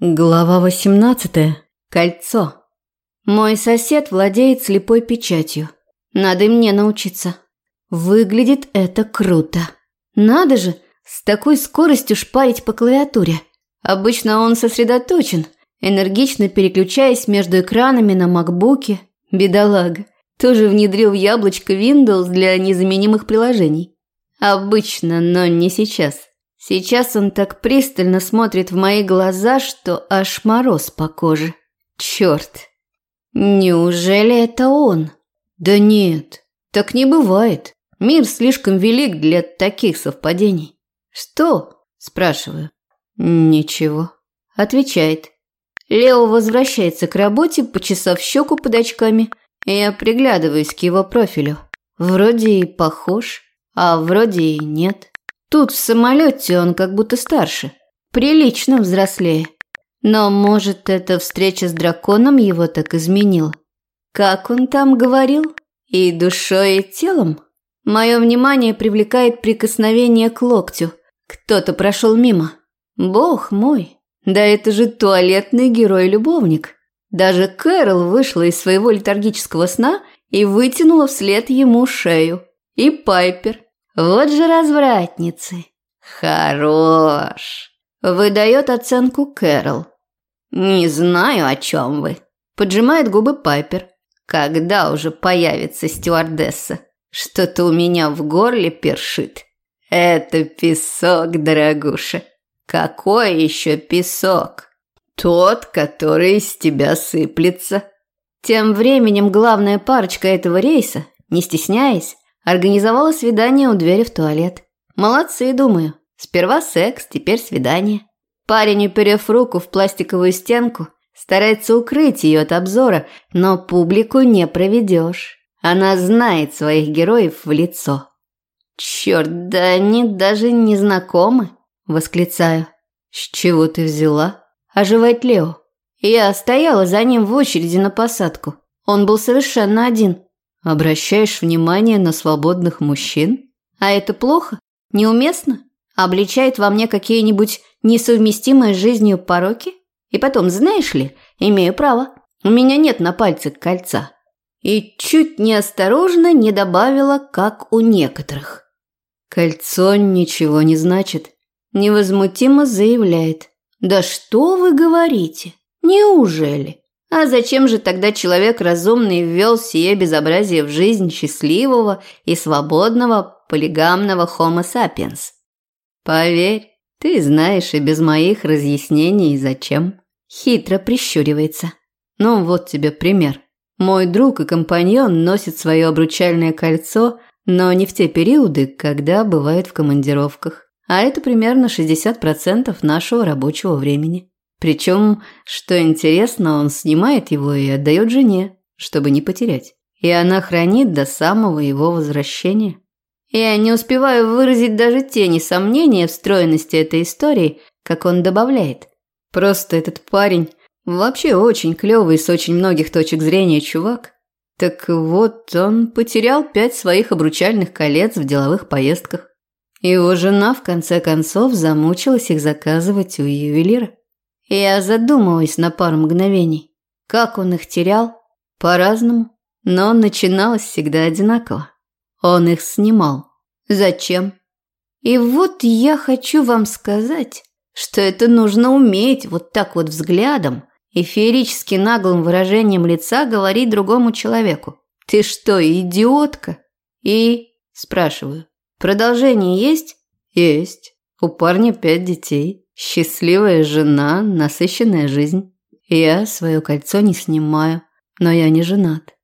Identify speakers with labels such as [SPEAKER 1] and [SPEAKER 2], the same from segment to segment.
[SPEAKER 1] Глава 18. Кольцо. Мой сосед владеет слепой печатью. Надо и мне научиться. Выглядит это круто. Надо же, с такой скоростью шпарить по клавиатуре. Обычно он сосредоточен, энергично переключаясь между экранами на макбуке. Бедолага. Тоже внедрил в яблочко Windows для незаменимых приложений. Обычно, но не сейчас. Сейчас он так пристально смотрит в мои глаза, что аж мороз по коже. Черт! Неужели это он? Да нет, так не бывает. Мир слишком велик для таких совпадений. Что? Спрашиваю. Ничего. Отвечает. Лео возвращается к работе, почесав щеку под очками. Я приглядываюсь к его профилю. Вроде и похож, а вроде и нет. Тут в самолете он как будто старше, прилично взрослее. Но, может, эта встреча с драконом его так изменила? Как он там говорил? И душой, и телом? Мое внимание привлекает прикосновение к локтю. Кто-то прошел мимо. Бог мой, да это же туалетный герой-любовник. Даже Кэрол вышла из своего летаргического сна и вытянула вслед ему шею. И Пайпер, вот же развратницы. Хорош. Выдает оценку Кэрол. Не знаю, о чем вы. Поджимает губы Пайпер. Когда уже появится стюардесса? Что-то у меня в горле першит. Это песок, дорогуша. Какой еще песок? Тот, который из тебя сыплется. Тем временем главная парочка этого рейса, не стесняясь, Организовала свидание у двери в туалет. Молодцы, думаю. Сперва секс, теперь свидание. Парень, уперев руку в пластиковую стенку, старается укрыть ее от обзора, но публику не проведешь. Она знает своих героев в лицо. «Черт, да они даже не знакомы!» – восклицаю. «С чего ты взяла?» – оживает Лео. Я стояла за ним в очереди на посадку. Он был совершенно один. Обращаешь внимание на свободных мужчин? А это плохо? Неуместно? Обличает во мне какие-нибудь несовместимые с жизнью пороки? И потом, знаешь ли, имею право. У меня нет на пальце кольца. И чуть неосторожно не добавила, как у некоторых. Кольцо ничего не значит. Невозмутимо заявляет. Да что вы говорите? Неужели? А зачем же тогда человек разумный ввел сие безобразие в жизнь счастливого и свободного полигамного Homo sapiens? Поверь, ты знаешь и без моих разъяснений зачем. Хитро прищуривается. Ну вот тебе пример. Мой друг и компаньон носит свое обручальное кольцо, но не в те периоды, когда бывает в командировках. А это примерно 60% нашего рабочего времени. Причем, что интересно, он снимает его и отдает жене, чтобы не потерять. И она хранит до самого его возвращения. Я не успеваю выразить даже тени сомнения в стройности этой истории, как он добавляет. Просто этот парень вообще очень клевый с очень многих точек зрения чувак. Так вот, он потерял пять своих обручальных колец в деловых поездках. Его жена, в конце концов, замучилась их заказывать у ювелира. Я задумалась на пару мгновений. Как он их терял? По-разному. Но начиналось всегда одинаково. Он их снимал. Зачем? И вот я хочу вам сказать, что это нужно уметь вот так вот взглядом и феерически наглым выражением лица говорить другому человеку. «Ты что, идиотка?» И, спрашиваю, продолжение есть? Есть. У парня пять детей. Счастливая жена, насыщенная жизнь. Я свое кольцо не снимаю, но я не женат.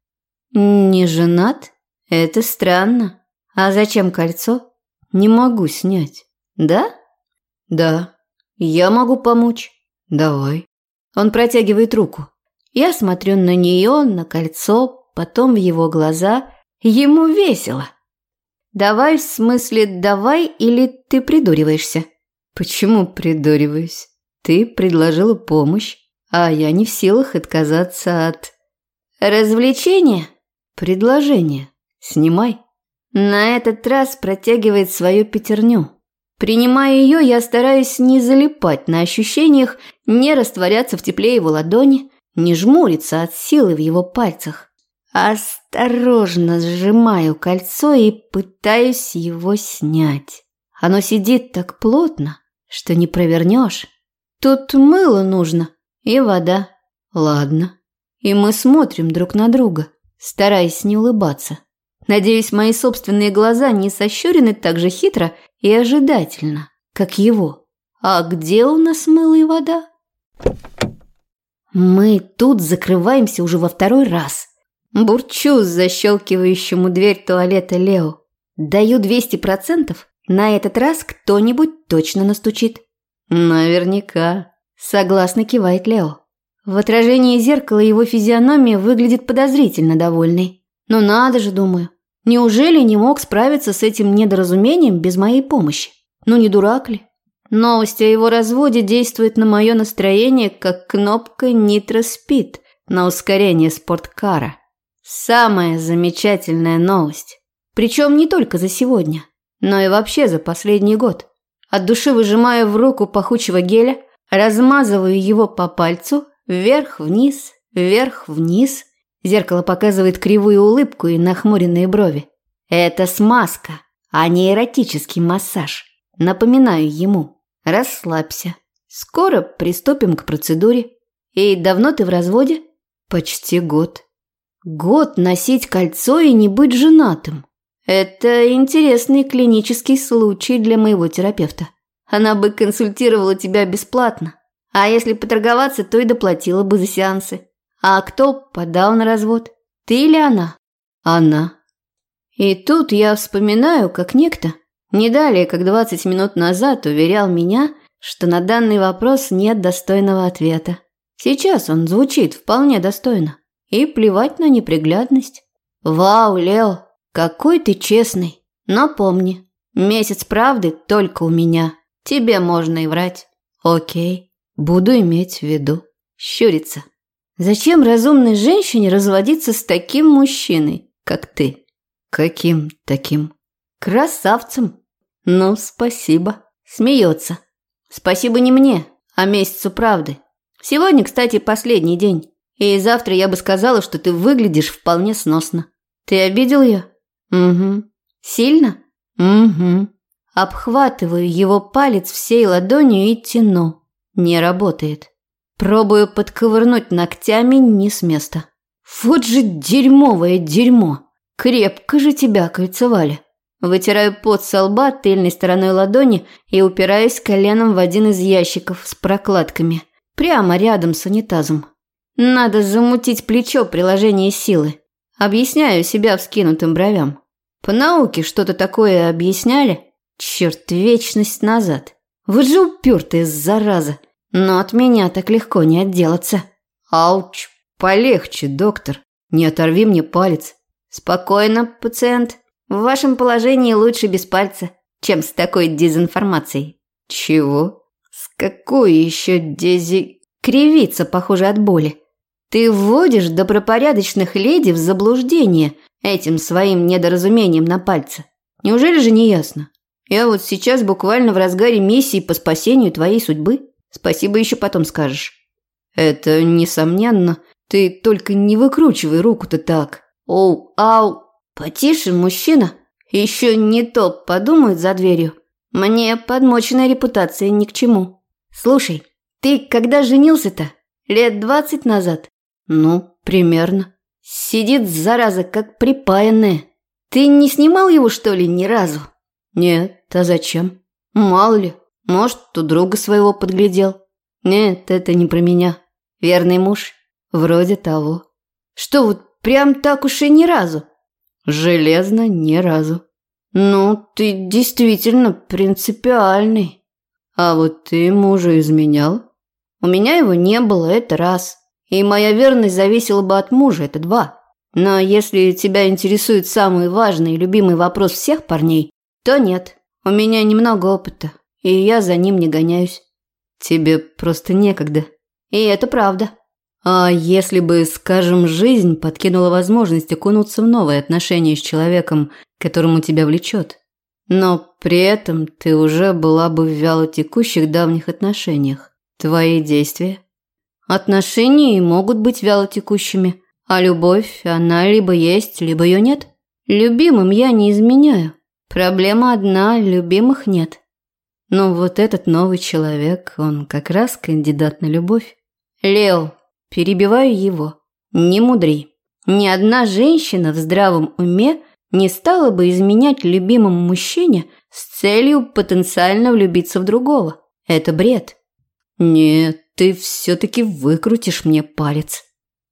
[SPEAKER 1] Не женат? Это странно. А зачем кольцо? Не могу снять. Да? Да. Я могу помочь. Давай. Он протягивает руку. Я смотрю на нее, на кольцо, потом в его глаза. Ему весело. Давай в смысле давай или ты придуриваешься? Почему придуриваюсь? Ты предложила помощь, а я не в силах отказаться от... Развлечения? Предложение. Снимай. На этот раз протягивает свою пятерню. Принимая ее, я стараюсь не залипать на ощущениях, не растворяться в тепле его ладони, не жмуриться от силы в его пальцах. Осторожно сжимаю кольцо и пытаюсь его снять. Оно сидит так плотно, что не провернешь. Тут мыло нужно и вода. Ладно. И мы смотрим друг на друга, стараясь не улыбаться. Надеюсь, мои собственные глаза не сощурены так же хитро и ожидательно, как его. А где у нас мыло и вода? Мы тут закрываемся уже во второй раз. Бурчу защелкивающему дверь туалета Лео. Даю 200%, на этот раз кто-нибудь точно настучит. Наверняка. Согласно кивает Лео. В отражении зеркала его физиономия выглядит подозрительно довольной. Но надо же, думаю. Неужели не мог справиться с этим недоразумением без моей помощи? Ну не дурак ли? Новость о его разводе действует на мое настроение, как кнопка «Нитроспид» на ускорение спорткара. Самая замечательная новость. Причем не только за сегодня, но и вообще за последний год. От души выжимаю в руку пахучего геля, размазываю его по пальцу, вверх-вниз, вверх-вниз. Зеркало показывает кривую улыбку и нахмуренные брови. Это смазка, а не эротический массаж. Напоминаю ему. Расслабься. Скоро приступим к процедуре. И давно ты в разводе? Почти год. Год носить кольцо и не быть женатым. Это интересный клинический случай для моего терапевта. Она бы консультировала тебя бесплатно. А если поторговаться, то и доплатила бы за сеансы. А кто подал на развод? Ты или она? Она. И тут я вспоминаю, как некто, не далее, как 20 минут назад, уверял меня, что на данный вопрос нет достойного ответа. Сейчас он звучит вполне достойно. И плевать на неприглядность. Вау, Лео, какой ты честный. Но помни, месяц правды только у меня. Тебе можно и врать. Окей, буду иметь в виду. Щурится. Зачем разумной женщине разводиться с таким мужчиной, как ты? Каким таким? Красавцем. Ну, спасибо. Смеется. Спасибо не мне, а месяцу правды. Сегодня, кстати, последний день. И завтра я бы сказала, что ты выглядишь вполне сносно. Ты обидел ее? Угу. Сильно? Угу. Обхватываю его палец всей ладонью и тяну. Не работает. Пробую подковырнуть ногтями не с места. Вот же дерьмовое дерьмо. Крепко же тебя кольцевали. Вытираю пот со лба тыльной стороной ладони и упираюсь коленом в один из ящиков с прокладками. Прямо рядом с унитазом. Надо замутить плечо приложения силы. Объясняю себя вскинутым бровям. По науке что-то такое объясняли? Черт, вечность назад. Вы же упертые, зараза. Но от меня так легко не отделаться. Ауч, полегче, доктор. Не оторви мне палец. Спокойно, пациент. В вашем положении лучше без пальца, чем с такой дезинформацией. Чего? С какой еще дези... Кривится, похоже, от боли. Ты вводишь добропорядочных леди в заблуждение этим своим недоразумением на пальце. Неужели же не ясно? Я вот сейчас буквально в разгаре миссии по спасению твоей судьбы. Спасибо еще потом скажешь. Это несомненно. Ты только не выкручивай руку-то так. Оу, ау. Потише, мужчина. Еще не то подумают за дверью. Мне подмоченная репутация ни к чему. Слушай, ты когда женился-то? Лет двадцать назад? Ну, примерно. Сидит, зараза, как припаянная. Ты не снимал его, что ли, ни разу? Нет, а зачем? Мало ли, может, у друга своего подглядел. Нет, это не про меня. Верный муж? Вроде того. Что, вот прям так уж и ни разу? Железно ни разу. Ну, ты действительно принципиальный. А вот ты мужа изменял? У меня его не было, это раз. И моя верность зависела бы от мужа, это два. Но если тебя интересует самый важный и любимый вопрос всех парней, то нет. У меня немного опыта, и я за ним не гоняюсь. Тебе просто некогда. И это правда. А если бы, скажем, жизнь подкинула возможность окунуться в новые отношения с человеком, которому тебя влечет? Но при этом ты уже была бы в вялотекущих давних отношениях. Твои действия? Отношения могут быть вялотекущими, а любовь, она либо есть, либо ее нет. Любимым я не изменяю. Проблема одна, любимых нет. Но вот этот новый человек, он как раз кандидат на любовь. Лео, перебиваю его. Не мудри. Ни одна женщина в здравом уме не стала бы изменять любимому мужчине с целью потенциально влюбиться в другого. Это бред. Нет, ты все-таки выкрутишь мне палец.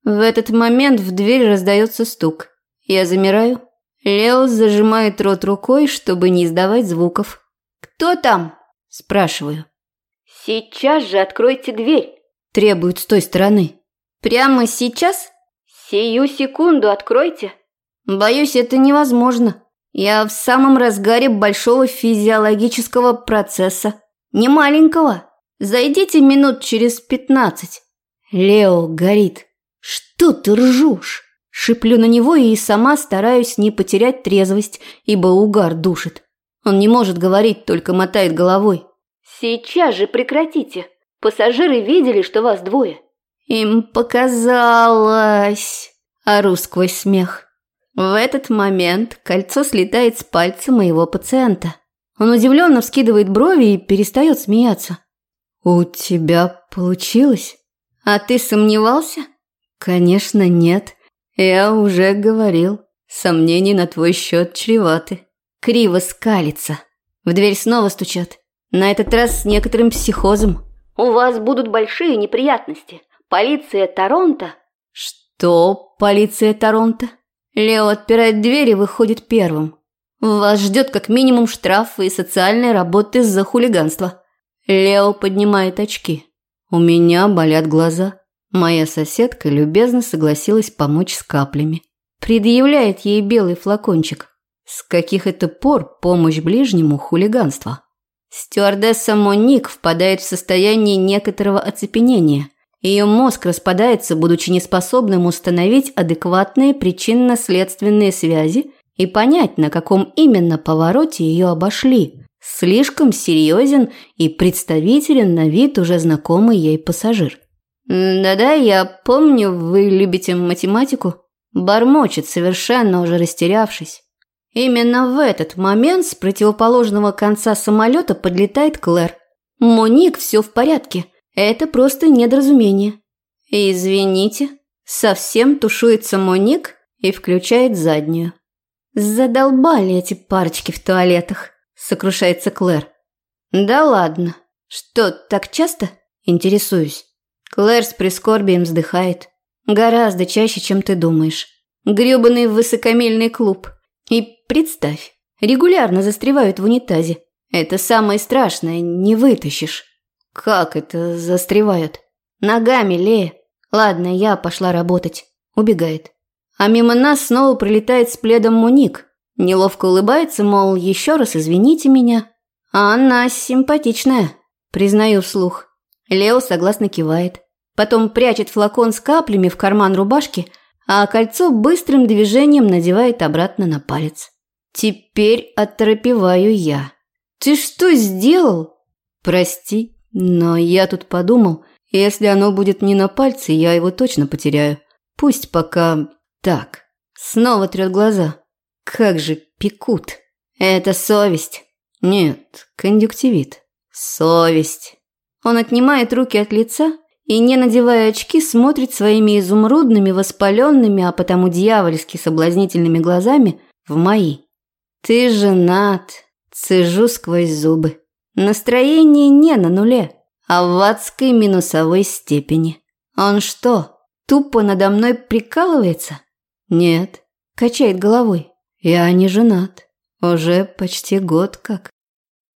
[SPEAKER 1] В этот момент в дверь раздается стук. Я замираю. Лео зажимает рот рукой, чтобы не издавать звуков. «Кто там?» – спрашиваю. «Сейчас же откройте дверь», – требуют с той стороны. «Прямо сейчас?» «Сию секунду откройте». «Боюсь, это невозможно. Я в самом разгаре большого физиологического процесса. Не маленького. Зайдите минут через пятнадцать». Лео горит. «Что ты ржешь?» Шиплю на него и сама стараюсь не потерять трезвость, ибо угар душит. Он не может говорить, только мотает головой. «Сейчас же прекратите. Пассажиры видели, что вас двое». «Им показалось...» Ору сквозь смех. В этот момент кольцо слетает с пальца моего пациента. Он удивленно вскидывает брови и перестает смеяться. «У тебя получилось? А ты сомневался?» «Конечно, нет. Я уже говорил. Сомнений на твой счет чреваты». Криво скалится. В дверь снова стучат. На этот раз с некоторым психозом. «У вас будут большие неприятности. Полиция Торонто?» «Что полиция Торонто?» Лео отпирает дверь и выходит первым. «Вас ждет как минимум штраф и социальной работы за хулиганство». Лео поднимает очки. У меня болят глаза. Моя соседка любезно согласилась помочь с каплями. Предъявляет ей белый флакончик. С каких это пор помощь ближнему хулиганство? Стюардесса Моник впадает в состояние некоторого оцепенения. Ее мозг распадается, будучи неспособным установить адекватные причинно-следственные связи и понять, на каком именно повороте ее обошли, Слишком серьезен и представителен на вид уже знакомый ей пассажир. «Да-да, я помню, вы любите математику», – бормочет, совершенно уже растерявшись. Именно в этот момент с противоположного конца самолета подлетает Клэр. «Моник, все в порядке. Это просто недоразумение». «Извините». Совсем тушуется Моник и включает заднюю. Задолбали эти парочки в туалетах сокрушается Клэр. Да ладно. Что, так часто? Интересуюсь. Клэр с прискорбием вздыхает. Гораздо чаще, чем ты думаешь. Грёбаный высокомельный клуб. И представь, регулярно застревают в унитазе. Это самое страшное, не вытащишь. Как это застревают? Ногами, Лея. Ладно, я пошла работать. Убегает. А мимо нас снова пролетает с пледом Муник. Неловко улыбается, мол, еще раз извините меня. А она симпатичная, признаю вслух. Лео согласно кивает. Потом прячет флакон с каплями в карман рубашки, а кольцо быстрым движением надевает обратно на палец. Теперь оторопеваю я. «Ты что сделал?» «Прости, но я тут подумал, если оно будет не на пальце, я его точно потеряю. Пусть пока так». Снова трет глаза. Как же пекут. Это совесть. Нет, конъюнктивит. Совесть. Он отнимает руки от лица и, не надевая очки, смотрит своими изумрудными, воспаленными, а потому дьявольски соблазнительными глазами в мои. «Ты женат», – цежу сквозь зубы. Настроение не на нуле, а в адской минусовой степени. Он что, тупо надо мной прикалывается? Нет, качает головой. Я не женат. Уже почти год как.